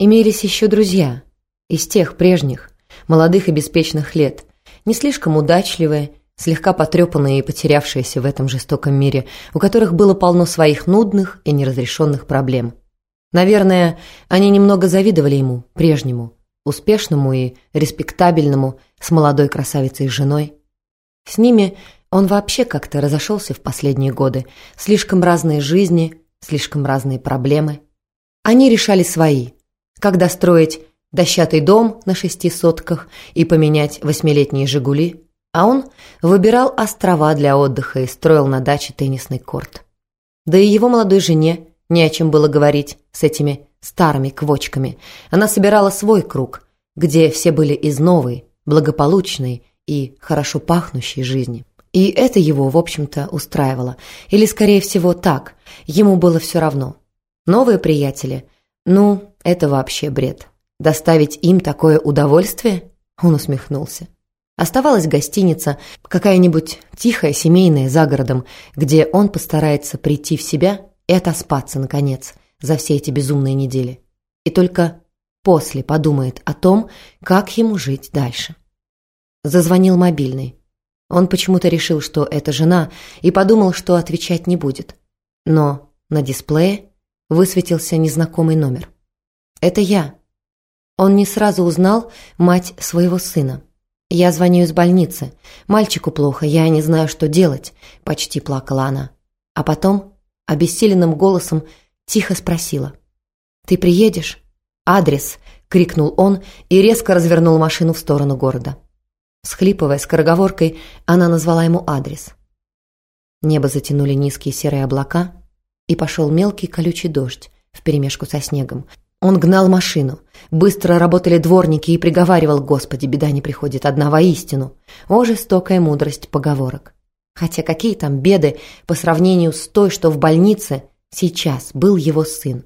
Имелись еще друзья, из тех прежних, молодых и беспечных лет, не слишком удачливые, слегка потрепанные и потерявшиеся в этом жестоком мире, у которых было полно своих нудных и неразрешенных проблем. Наверное, они немного завидовали ему, прежнему, успешному и респектабельному, с молодой красавицей женой. С ними он вообще как-то разошелся в последние годы. Слишком разные жизни, слишком разные проблемы. Они решали свои. Когда строить дощатый дом на шести сотках и поменять восьмилетние «Жигули», а он выбирал острова для отдыха и строил на даче теннисный корт. Да и его молодой жене не о чем было говорить с этими старыми квочками. Она собирала свой круг, где все были из новой, благополучной и хорошо пахнущей жизни. И это его, в общем-то, устраивало. Или, скорее всего, так. Ему было все равно. Новые приятели? Ну, это вообще бред. Доставить им такое удовольствие? Он усмехнулся. Оставалась гостиница, какая-нибудь тихая семейная за городом, где он постарается прийти в себя и отоспаться, наконец, за все эти безумные недели. И только после подумает о том, как ему жить дальше. Зазвонил мобильный. Он почему-то решил, что это жена, и подумал, что отвечать не будет. Но на дисплее высветился незнакомый номер. «Это я». Он не сразу узнал мать своего сына. «Я звоню из больницы. Мальчику плохо, я не знаю, что делать», – почти плакала она. А потом, обессиленным голосом, тихо спросила. «Ты приедешь?» «Адрес!» – крикнул он и резко развернул машину в сторону города. Схлипывая скороговоркой, она назвала ему адрес. Небо затянули низкие серые облака, и пошел мелкий колючий дождь вперемешку со снегом. Он гнал машину. Быстро работали дворники и приговаривал, «Господи, беда не приходит одна воистину». О, жестокая мудрость поговорок. Хотя какие там беды по сравнению с той, что в больнице сейчас был его сын.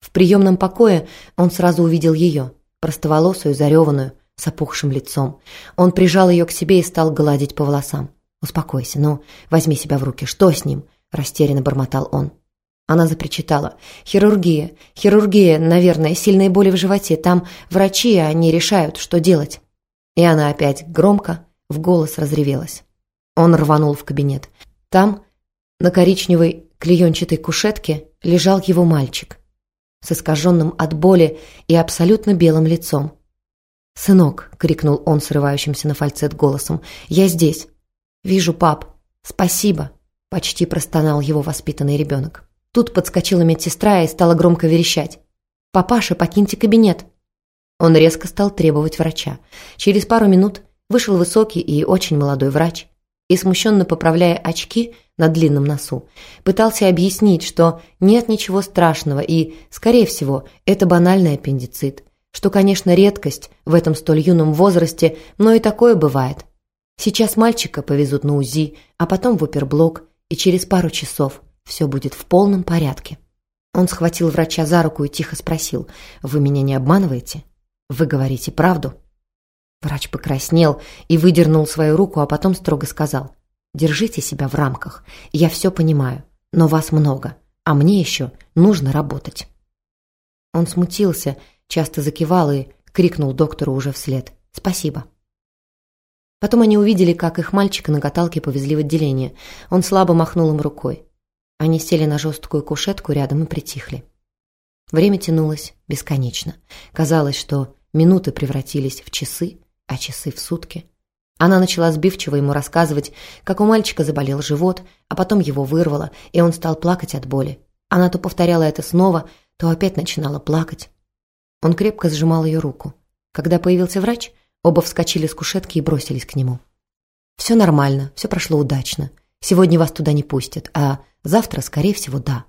В приемном покое он сразу увидел ее, простоволосую, зареванную, с опухшим лицом. Он прижал ее к себе и стал гладить по волосам. «Успокойся, ну, возьми себя в руки. Что с ним?» – растерянно бормотал он. Она запричитала. «Хирургия. Хирургия, наверное, сильные боли в животе. Там врачи, они решают, что делать». И она опять громко в голос разревелась. Он рванул в кабинет. Там, на коричневой клеенчатой кушетке, лежал его мальчик с искаженным от боли и абсолютно белым лицом. «Сынок!» — крикнул он срывающимся на фальцет голосом. «Я здесь!» «Вижу, пап! Спасибо!» — почти простонал его воспитанный ребенок. Тут подскочила медсестра и стала громко верещать. «Папаша, покиньте кабинет!» Он резко стал требовать врача. Через пару минут вышел высокий и очень молодой врач и, смущенно поправляя очки на длинном носу, пытался объяснить, что нет ничего страшного и, скорее всего, это банальный аппендицит что, конечно, редкость в этом столь юном возрасте, но и такое бывает. Сейчас мальчика повезут на УЗИ, а потом в оперблок, и через пару часов все будет в полном порядке. Он схватил врача за руку и тихо спросил, «Вы меня не обманываете? Вы говорите правду?» Врач покраснел и выдернул свою руку, а потом строго сказал, «Держите себя в рамках, я все понимаю, но вас много, а мне еще нужно работать». Он смутился часто закивал и крикнул доктору уже вслед «Спасибо». Потом они увидели, как их мальчика на каталке повезли в отделение. Он слабо махнул им рукой. Они сели на жесткую кушетку рядом и притихли. Время тянулось бесконечно. Казалось, что минуты превратились в часы, а часы в сутки. Она начала сбивчиво ему рассказывать, как у мальчика заболел живот, а потом его вырвало, и он стал плакать от боли. Она то повторяла это снова, то опять начинала плакать. Он крепко сжимал ее руку. Когда появился врач, оба вскочили с кушетки и бросились к нему. «Все нормально, все прошло удачно. Сегодня вас туда не пустят, а завтра, скорее всего, да».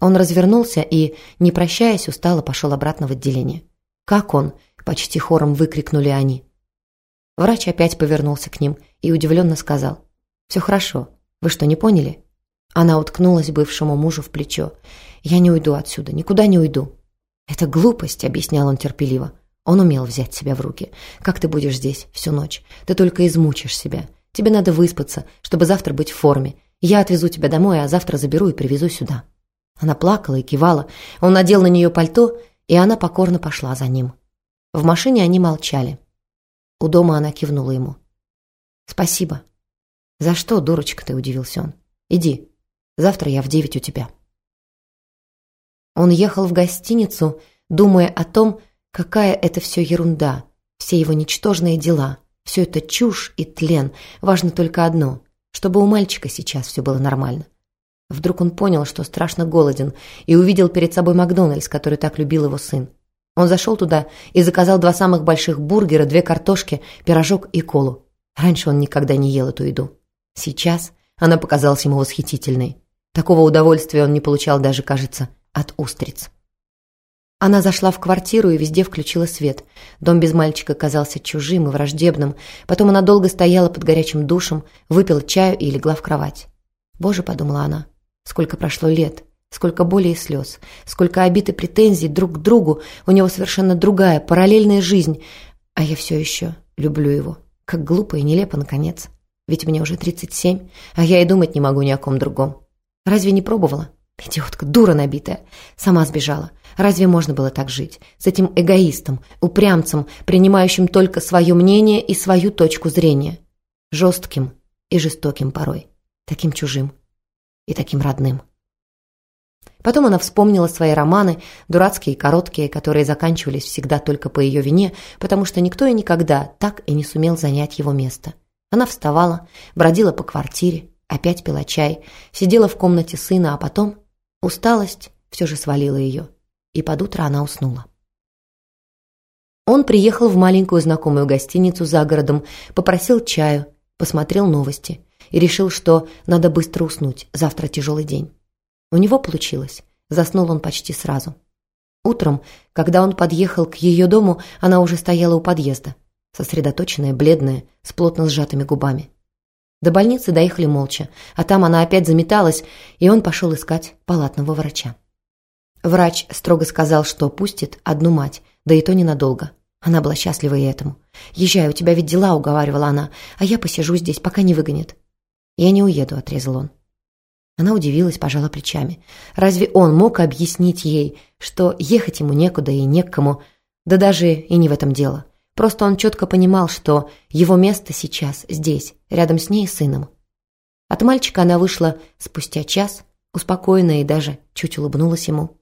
Он развернулся и, не прощаясь, устало пошел обратно в отделение. «Как он?» – почти хором выкрикнули они. Врач опять повернулся к ним и удивленно сказал. «Все хорошо. Вы что, не поняли?» Она уткнулась бывшему мужу в плечо. «Я не уйду отсюда, никуда не уйду. «Это глупость», — объяснял он терпеливо. Он умел взять себя в руки. «Как ты будешь здесь всю ночь? Ты только измучишь себя. Тебе надо выспаться, чтобы завтра быть в форме. Я отвезу тебя домой, а завтра заберу и привезу сюда». Она плакала и кивала. Он надел на нее пальто и она покорно пошла за ним. В машине они молчали. У дома она кивнула ему. «Спасибо». «За что, дурочка ты?» – удивился он. «Иди, завтра я в девять у тебя». Он ехал в гостиницу, думая о том, какая это все ерунда, все его ничтожные дела, все это чушь и тлен. Важно только одно – чтобы у мальчика сейчас все было нормально. Вдруг он понял, что страшно голоден, и увидел перед собой Макдональдс, который так любил его сын. Он зашел туда и заказал два самых больших бургера, две картошки, пирожок и колу. Раньше он никогда не ел эту еду. Сейчас она показалась ему восхитительной. Такого удовольствия он не получал даже, кажется, от устриц. Она зашла в квартиру и везде включила свет. Дом без мальчика казался чужим и враждебным. Потом она долго стояла под горячим душем, выпила чаю и легла в кровать. «Боже», — подумала она, — «сколько прошло лет, сколько боли и слез, сколько обид и претензий друг к другу, у него совершенно другая, параллельная жизнь, а я все еще люблю его. Как глупо и нелепо, наконец. Ведь мне уже 37, а я и думать не могу ни о ком другом. Разве не пробовала? Идиотка, дура набитая. Сама сбежала. Разве можно было так жить? С этим эгоистом, упрямцем, принимающим только свое мнение и свою точку зрения. Жестким и жестоким порой. Таким чужим и таким родным. Потом она вспомнила свои романы, дурацкие и короткие, которые заканчивались всегда только по ее вине, потому что никто и никогда так и не сумел занять его место. Она вставала, бродила по квартире, опять пила чай, сидела в комнате сына, а потом усталость все же свалила ее и под утро она уснула. Он приехал в маленькую знакомую гостиницу за городом, попросил чаю, посмотрел новости и решил, что надо быстро уснуть, завтра тяжелый день. У него получилось, заснул он почти сразу. Утром, когда он подъехал к ее дому, она уже стояла у подъезда, сосредоточенная, бледная, с плотно сжатыми губами. До больницы доехали молча, а там она опять заметалась, и он пошел искать палатного врача. Врач строго сказал, что пустит одну мать, да и то ненадолго. Она была счастлива и этому. «Езжай, у тебя ведь дела», — уговаривала она, «а я посижу здесь, пока не выгонят». «Я не уеду», — отрезал он. Она удивилась, пожала плечами. Разве он мог объяснить ей, что ехать ему некуда и не к кому? Да даже и не в этом дело. Просто он четко понимал, что его место сейчас здесь, рядом с ней и сыном. От мальчика она вышла спустя час, успокоенная и даже чуть улыбнулась ему.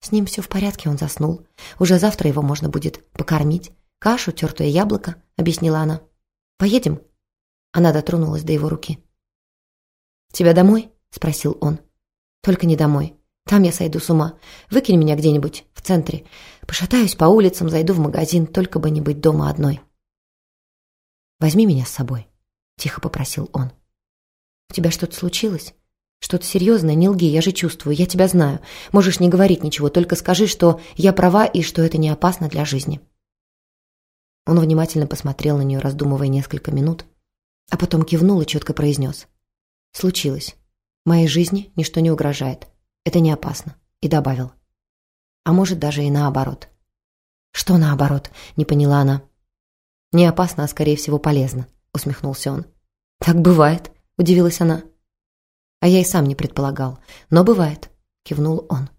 С ним все в порядке, он заснул. Уже завтра его можно будет покормить. Кашу, тертое яблоко, объяснила она. Поедем? Она дотронулась до его руки. «Тебя домой?» — спросил он. «Только не домой. Там я сойду с ума. Выкинь меня где-нибудь, в центре. Пошатаюсь по улицам, зайду в магазин, только бы не быть дома одной». «Возьми меня с собой», — тихо попросил он. «У тебя что-то случилось?» «Что-то серьезное, не лги, я же чувствую, я тебя знаю. Можешь не говорить ничего, только скажи, что я права и что это не опасно для жизни». Он внимательно посмотрел на нее, раздумывая несколько минут, а потом кивнул и четко произнес. «Случилось. Моей жизни ничто не угрожает. Это не опасно». И добавил. «А может, даже и наоборот». «Что наоборот?» — не поняла она. «Не опасно, а скорее всего полезно», — усмехнулся он. «Так бывает», — удивилась она. А я и сам не предполагал. Но бывает, кивнул он.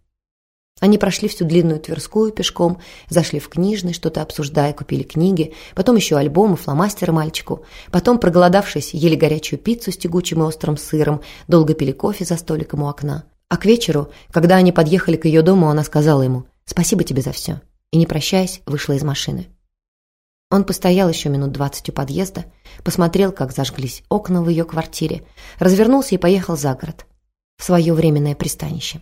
Они прошли всю длинную Тверскую пешком, зашли в книжный, что-то обсуждая, купили книги, потом еще альбомы, фломастеры мальчику, потом, проголодавшись, ели горячую пиццу с тягучим и острым сыром, долго пили кофе за столиком у окна. А к вечеру, когда они подъехали к ее дому, она сказала ему «Спасибо тебе за все» и, не прощаясь, вышла из машины. Он постоял еще минут двадцать у подъезда, посмотрел, как зажглись окна в ее квартире, развернулся и поехал за город, в свое временное пристанище.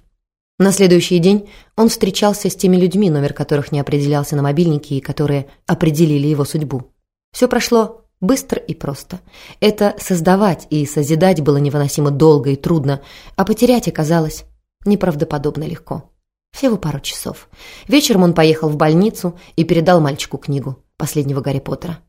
На следующий день он встречался с теми людьми, номер которых не определялся на мобильнике и которые определили его судьбу. Все прошло быстро и просто. Это создавать и созидать было невыносимо долго и трудно, а потерять оказалось неправдоподобно легко. Всего пару часов. Вечером он поехал в больницу и передал мальчику книгу последнего Гарри Поттера.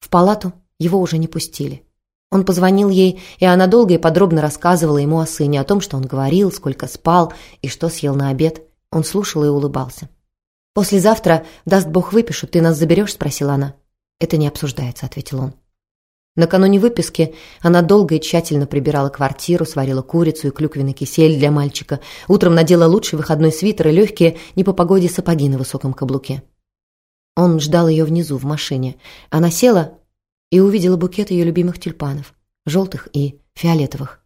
В палату его уже не пустили. Он позвонил ей, и она долго и подробно рассказывала ему о сыне, о том, что он говорил, сколько спал и что съел на обед. Он слушал и улыбался. «Послезавтра, даст Бог, выпишу, ты нас заберешь?» – спросила она. «Это не обсуждается», – ответил он. Накануне выписки она долго и тщательно прибирала квартиру, сварила курицу и клюквенный кисель для мальчика, утром надела лучший выходной свитер и легкие, не по погоде, сапоги на высоком каблуке. Он ждал ее внизу, в машине. Она села и увидела букет ее любимых тюльпанов, желтых и фиолетовых.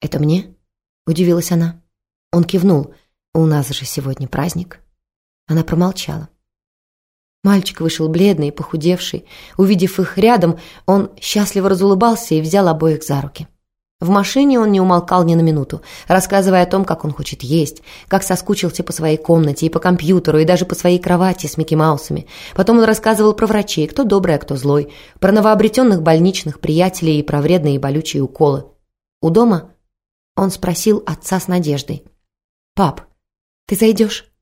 «Это мне?» — удивилась она. Он кивнул. «У нас же сегодня праздник». Она промолчала. Мальчик вышел бледный и похудевший. Увидев их рядом, он счастливо разулыбался и взял обоих за руки. В машине он не умолкал ни на минуту, рассказывая о том, как он хочет есть, как соскучился по своей комнате и по компьютеру, и даже по своей кровати с Микки Маусами. Потом он рассказывал про врачей, кто добрый, а кто злой, про новообретенных больничных приятелей и про вредные и болючие уколы. У дома он спросил отца с надеждой. «Пап, ты зайдешь?»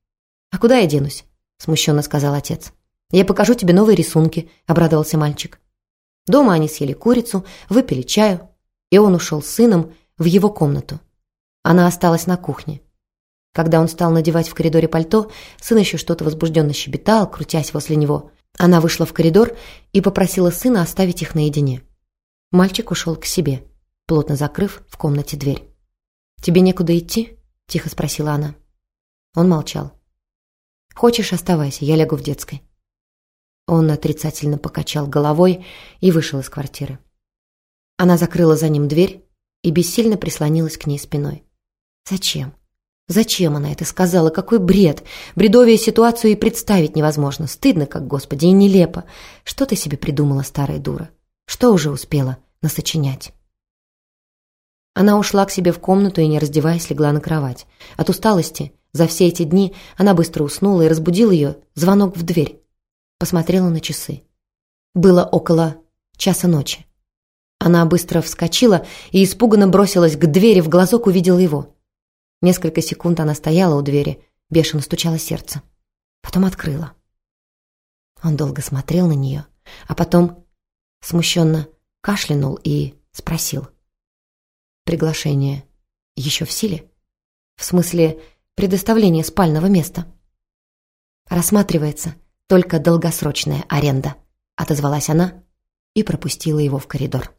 «А куда я денусь?» – смущенно сказал отец. «Я покажу тебе новые рисунки», – обрадовался мальчик. Дома они съели курицу, выпили чаю, и он ушел с сыном в его комнату. Она осталась на кухне. Когда он стал надевать в коридоре пальто, сын еще что-то возбужденно щебетал, крутясь возле него. Она вышла в коридор и попросила сына оставить их наедине. Мальчик ушел к себе, плотно закрыв в комнате дверь. «Тебе некуда идти?» – тихо спросила она. Он молчал. «Хочешь, оставайся, я лягу в детской». Он отрицательно покачал головой и вышел из квартиры. Она закрыла за ним дверь и бессильно прислонилась к ней спиной. Зачем? Зачем она это сказала? Какой бред! Бредовее ситуацию и представить невозможно. Стыдно, как господи, и нелепо. Что ты себе придумала, старая дура? Что уже успела насочинять? Она ушла к себе в комнату и, не раздеваясь, легла на кровать. От усталости за все эти дни она быстро уснула и разбудил ее звонок в дверь. Посмотрела на часы. Было около часа ночи. Она быстро вскочила и испуганно бросилась к двери, в глазок увидела его. Несколько секунд она стояла у двери, бешено стучало сердце. Потом открыла. Он долго смотрел на нее, а потом смущенно кашлянул и спросил. «Приглашение еще в силе? В смысле предоставления спального места?» «Рассматривается только долгосрочная аренда», — отозвалась она и пропустила его в коридор.